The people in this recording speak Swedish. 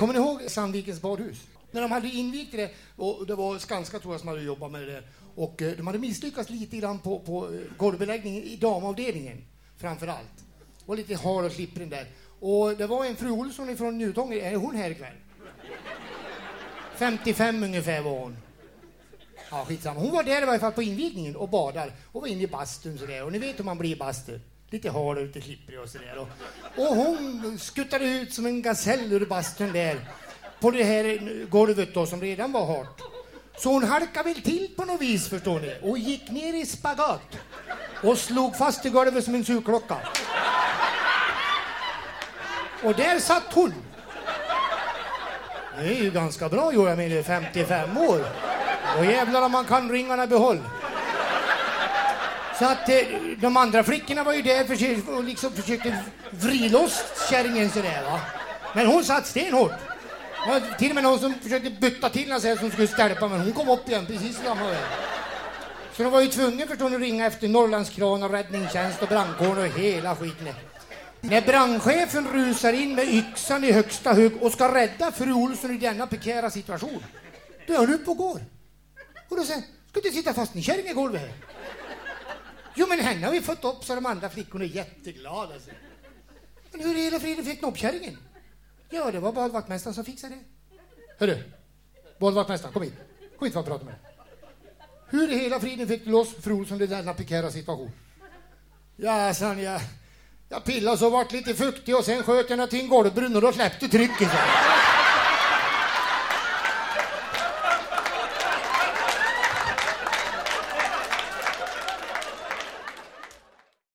Kommer ni ihåg Sandvikens badhus? När de hade invigt det, och det var Skanska tror jag som hade jobbat med det, och eh, de hade misslyckats lite grann på, på eh, golvbeläggningen i damavdelningen framför allt. Det var lite hal och slipprig där. Och det var en fru Olsson från Njutånger, är hon här ikväll? 55 ungefär var hon. Ja, skitsamma. Hon var där i varje fall på invigningen och badar och var inne i bastun sådär. Och ni vet hur man blir i bastu. Lite hal och lite slipprig och sådär. Och, och hon skuttade ut som en gasell ur bastun där. På det här golvet då som redan var hårt. Så hon halkade väl till på något vis förstår ni. Och gick ner i spagat. Och slog fast i golvet som en surklocka. Och där satt hon. Det är ju ganska bra Johan Emilie, 55 år. Och jävlar om man kan ringarna i behåll. Så att eh, de andra flickorna var ju där för, och liksom försökte vrida loss kärringen sådär va. Men hon satt stenhårt. Det var till och med någon som försökte bytta till henne som skulle stjälpa men hon kom upp igen precis samma väg. Så de var ju tvungna förstår ni att ringa efter Norrlandskran och räddningstjänst och brandkåren och hela skiten. När brandchefen rusar in med yxan i högsta hugg och ska rädda fru Olsson i denna prekära situation, då är hon uppe och går. Och då säger ska du sitta fast i kärring i golvet här? Jo, men henne har vi fått upp så de andra flickorna är jätteglada. Alltså. Men hur i hela friden fick knoppkärringen? Ja, det var badvaktmästaren som fixade det. Hörru, badvaktmästaren, kom hit. Kom hit för att prata med dig. Hur i hela friden fick du loss fru Olsson i denna prekära situation? Ja, sa han, jag, jag pillade så vart lite fuktig och sen sköt jag henne till en golvbrunn och då släppte trycket. Så.